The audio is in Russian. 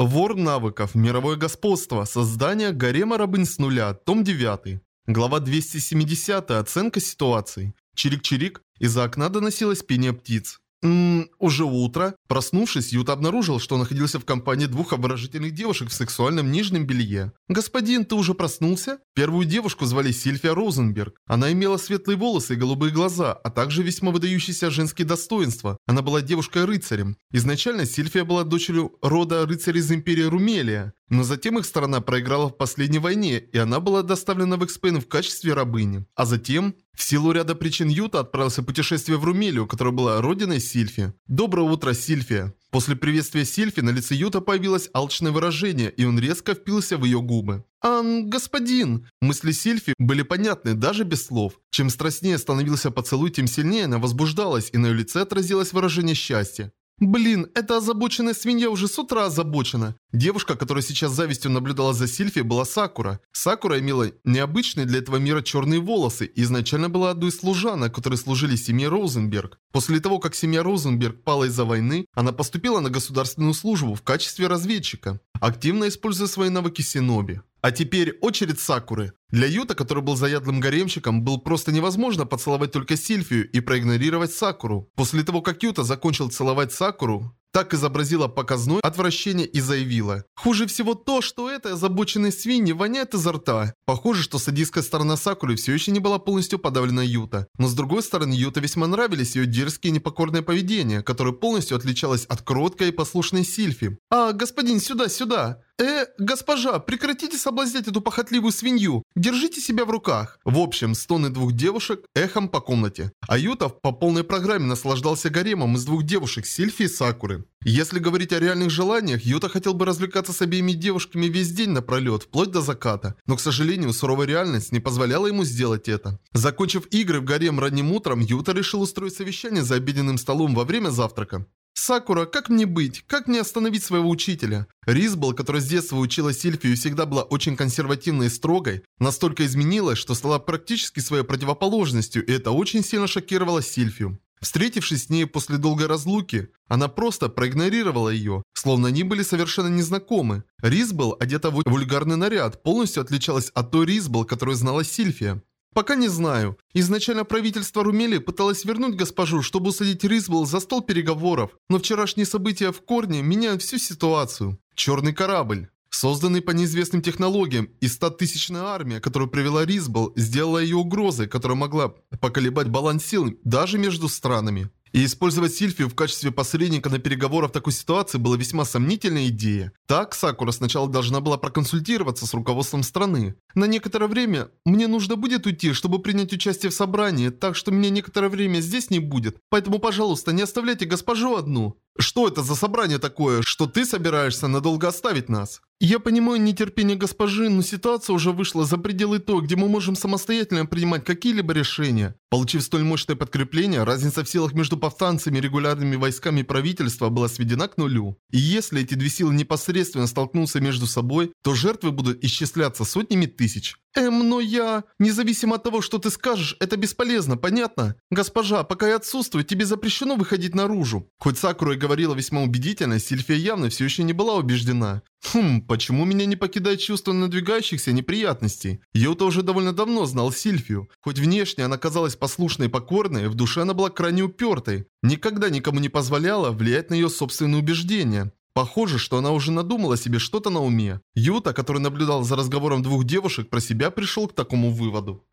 Вор навыков. Мировое господство. Создание гарема рабынь с нуля. Том 9. Глава 270. Оценка ситуации. Чирик-чирик. Из-за окна доносилось пение птиц. Ммм, уже утро. Проснувшись, Юта обнаружил, что находился в компании двух обворожительных девушек в сексуальном нижнем белье. «Господин, ты уже проснулся?» Первую девушку звали Сильфия Розенберг. Она имела светлые волосы и голубые глаза, а также весьма выдающиеся женские достоинства. Она была девушкой-рыцарем. Изначально Сильфия была дочерью рода рыцарей из Империи Румелия. Но затем их страна проиграла в последней войне, и она была доставлена в Экспейн в качестве рабыни. А затем, в силу ряда причин Юта отправился в путешествие в Румелию, которая была родиной Сильфи. Доброе утро, Сильфия. После приветствия Сильфи на лице Юта появилось алчное выражение, и он резко впился в ее губы. «Ан, господин!» Мысли Сильфи были понятны даже без слов. Чем страстнее становился поцелуй, тем сильнее она возбуждалась, и на ее лице отразилось выражение счастья. Блин, эта озабоченная свинья уже с утра озабочена. Девушка, которая сейчас завистью наблюдала за Сильфи, была Сакура. Сакура имела необычные для этого мира черные волосы и изначально была одной из служанок, которые служили семье Розенберг. После того, как семья Розенберг пала из-за войны, она поступила на государственную службу в качестве разведчика, активно используя свои навыки Синоби. А теперь очередь Сакуры. Для Юта, который был заядлым гаремщиком, было просто невозможно поцеловать только Сильфию и проигнорировать Сакуру. После того, как Юта закончил целовать Сакуру, так изобразила показное отвращение и заявила. Хуже всего то, что эта озабоченная свинья воняет изо рта. Похоже, что садистская сторона Сакуры все еще не была полностью подавлена Юта. Но с другой стороны, Юта весьма нравились ее дерзкие и непокорное поведение, которое полностью отличалось от кроткой и послушной Сильфи. «А, господин, сюда, сюда!» «Э, госпожа, прекратите соблазнять эту похотливую свинью! Держите себя в руках!» В общем, стоны двух девушек эхом по комнате. А Ютов по полной программе наслаждался гаремом из двух девушек Сильфи и Сакуры. Если говорить о реальных желаниях, Юта хотел бы развлекаться с обеими девушками весь день напролет, вплоть до заката. Но, к сожалению, суровая реальность не позволяла ему сделать это. Закончив игры в гарем ранним утром, Юта решил устроить совещание за обеденным столом во время завтрака. «Сакура, как мне быть? Как мне остановить своего учителя?» Ризбл, которая с детства учила Сильфию и всегда была очень консервативной и строгой, настолько изменилась, что стала практически своей противоположностью, и это очень сильно шокировало Сильфию. Встретившись с ней после долгой разлуки, она просто проигнорировала ее, словно они были совершенно незнакомы. Ризбл, одета в вульгарный наряд, полностью отличалась от той Ризбл, которую знала Сильфия. Пока не знаю. Изначально правительство Румели пыталось вернуть госпожу, чтобы усадить Ризбл за стол переговоров, но вчерашние события в корне меняют всю ситуацию. Черный корабль. Созданный по неизвестным технологиям, и 100-тысячная армия, которую привела Ризбл, сделала ее угрозой, которая могла поколебать баланс сил даже между странами. И использовать Сильфию в качестве посредника на переговорах в такой ситуации была весьма сомнительная идея. Так, Сакура сначала должна была проконсультироваться с руководством страны. На некоторое время мне нужно будет уйти, чтобы принять участие в собрании, так что меня некоторое время здесь не будет. Поэтому, пожалуйста, не оставляйте госпожу одну. Что это за собрание такое, что ты собираешься надолго оставить нас? Я понимаю нетерпение госпожи, но ситуация уже вышла за пределы той, где мы можем самостоятельно принимать какие-либо решения. Получив столь мощное подкрепление, разница в силах между повстанцами и регулярными войсками правительства была сведена к нулю. И если эти две силы непосредственно столкнутся между собой, то жертвы будут исчисляться сотнями тысяч. Эм, но я... Независимо от того, что ты скажешь, это бесполезно, понятно? Госпожа, пока я отсутствую, тебе запрещено выходить наружу. Хоть Сакура и говорила весьма убедительно, Сильфия явно все еще не была убеждена. Хм, почему меня не покидает чувство надвигающихся неприятностей? Йота уже довольно давно знал Сильфию. Хоть внешне она казалась послушной и покорной, в душе она была крайне упертой. Никогда никому не позволяла влиять на ее собственные убеждения. Похоже, что она уже надумала себе что-то на уме. Юта, который наблюдал за разговором двух девушек, про себя пришел к такому выводу.